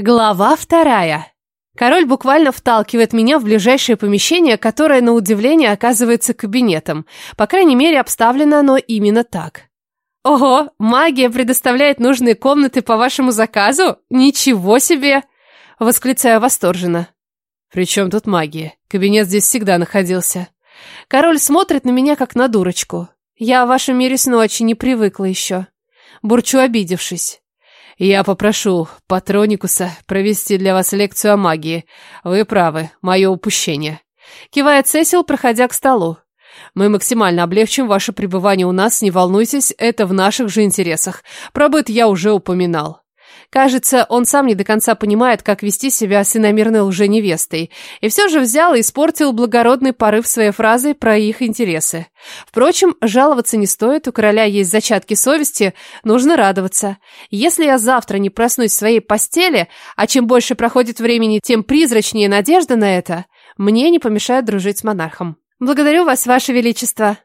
Глава вторая. Король буквально вталкивает меня в ближайшее помещение, которое, на удивление, оказывается кабинетом. По крайней мере, обставлено оно именно так. «Ого, магия предоставляет нужные комнаты по вашему заказу? Ничего себе!» Восклицаю восторженно. «При чем тут магия? Кабинет здесь всегда находился». Король смотрит на меня, как на дурочку. Я в вашем мире с ночи не привыкла еще. Бурчу, обидевшись. Я попрошу Патроникуса провести для вас лекцию о магии. Вы правы, мое упущение. Кивает Сесил, проходя к столу. Мы максимально облегчим ваше пребывание у нас, не волнуйтесь, это в наших же интересах. Про быт я уже упоминал. Кажется, он сам не до конца понимает, как вести себя с иномирной лженевестой, и все же взял и испортил благородный порыв своей фразой про их интересы. Впрочем, жаловаться не стоит, у короля есть зачатки совести, нужно радоваться. Если я завтра не проснусь в своей постели, а чем больше проходит времени, тем призрачнее надежда на это, мне не помешает дружить с монархом. «Благодарю вас, ваше величество»,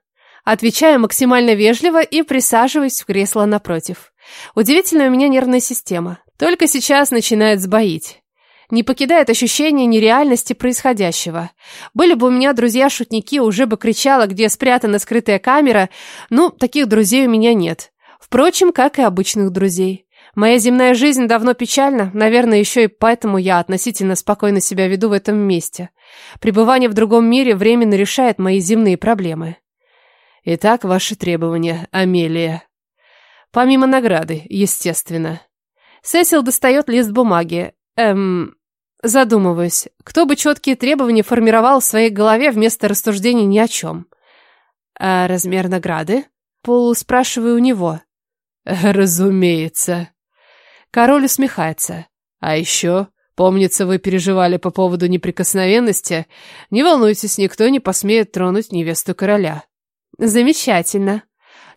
Отвечаю максимально вежливо и присаживаюсь в кресло напротив. Удивительная у меня нервная система. Только сейчас начинает сбоить. Не покидает ощущение нереальности происходящего. Были бы у меня друзья-шутники, уже бы кричала, где спрятана скрытая камера. Ну, таких друзей у меня нет. Впрочем, как и обычных друзей. Моя земная жизнь давно печальна, наверное, еще и поэтому я относительно спокойно себя веду в этом месте. Пребывание в другом мире временно решает мои земные проблемы. Итак, ваши требования, Амелия. Помимо награды, естественно. Сесил достает лист бумаги. Эм... Задумываюсь, кто бы четкие требования формировал в своей голове вместо рассуждений ни о чем. А размер награды? Полу спрашиваю у него. Разумеется. Король усмехается. А еще, помнится, вы переживали по поводу неприкосновенности. Не волнуйтесь, никто не посмеет тронуть невесту короля. Замечательно.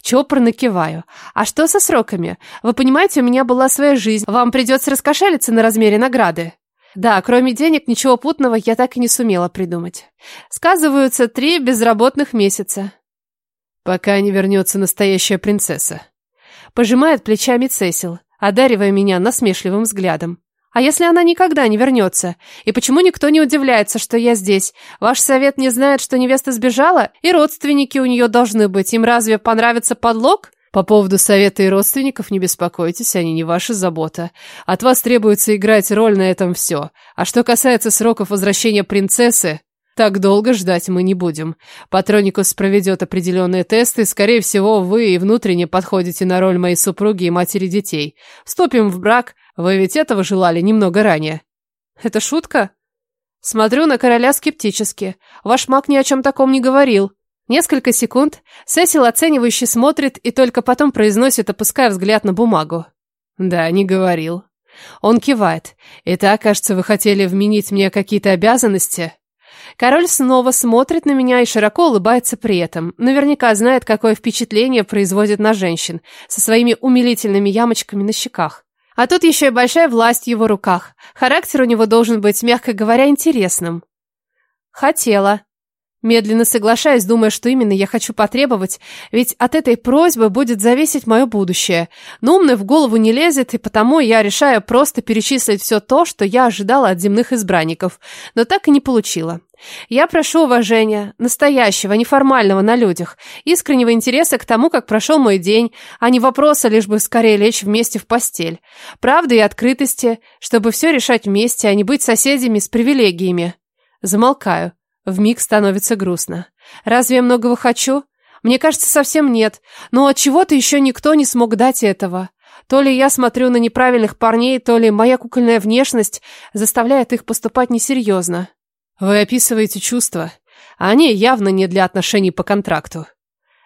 Чопорно киваю. А что со сроками? Вы понимаете, у меня была своя жизнь. Вам придется раскошелиться на размере награды. Да, кроме денег, ничего путного я так и не сумела придумать. Сказываются три безработных месяца. Пока не вернется настоящая принцесса. Пожимает плечами Цесил, одаривая меня насмешливым взглядом. А если она никогда не вернется? И почему никто не удивляется, что я здесь? Ваш совет не знает, что невеста сбежала? И родственники у нее должны быть. Им разве понравится подлог? По поводу совета и родственников не беспокойтесь, они не ваша забота. От вас требуется играть роль на этом все. А что касается сроков возвращения принцессы, так долго ждать мы не будем. Патроникус проведет определенные тесты, скорее всего, вы и внутренне подходите на роль моей супруги и матери детей. Вступим в брак, вы ведь этого желали немного ранее. Это шутка? Смотрю на короля скептически. Ваш маг ни о чем таком не говорил. Несколько секунд Сесил оценивающе смотрит и только потом произносит, опуская взгляд на бумагу. Да, не говорил. Он кивает. Итак, кажется, вы хотели вменить мне какие-то обязанности? Король снова смотрит на меня и широко улыбается при этом. Наверняка знает, какое впечатление производит на женщин со своими умилительными ямочками на щеках. А тут еще и большая власть в его руках. Характер у него должен быть, мягко говоря, интересным. Хотела. Медленно соглашаясь, думая, что именно я хочу потребовать, ведь от этой просьбы будет зависеть мое будущее. Но умный в голову не лезет, и потому я решаю просто перечислить все то, что я ожидала от земных избранников, но так и не получила. Я прошу уважения, настоящего, неформального на людях, искреннего интереса к тому, как прошел мой день, а не вопроса, лишь бы скорее лечь вместе в постель. Правды и открытости, чтобы все решать вместе, а не быть соседями с привилегиями. Замолкаю. Вмиг становится грустно. Разве я многого хочу? Мне кажется, совсем нет. Но от чего-то еще никто не смог дать этого. То ли я смотрю на неправильных парней, то ли моя кукольная внешность заставляет их поступать несерьезно. Вы описываете чувства. Они явно не для отношений по контракту.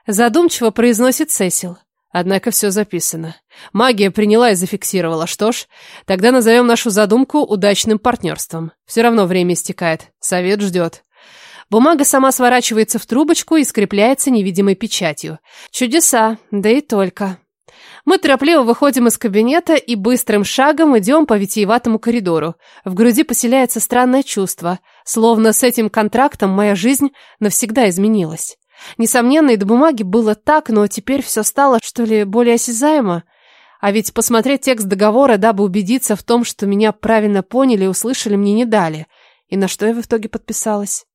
Задумчиво произносит Сесил. Однако все записано. Магия приняла и зафиксировала. Что ж, тогда назовем нашу задумку удачным партнерством. Все равно время истекает. Совет ждет. Бумага сама сворачивается в трубочку и скрепляется невидимой печатью. Чудеса, да и только. Мы торопливо выходим из кабинета и быстрым шагом идем по витиеватому коридору. В груди поселяется странное чувство, словно с этим контрактом моя жизнь навсегда изменилась. Несомненно, и до бумаги было так, но теперь все стало, что ли, более осязаемо. А ведь посмотреть текст договора, дабы убедиться в том, что меня правильно поняли и услышали, мне не дали. И на что я в итоге подписалась?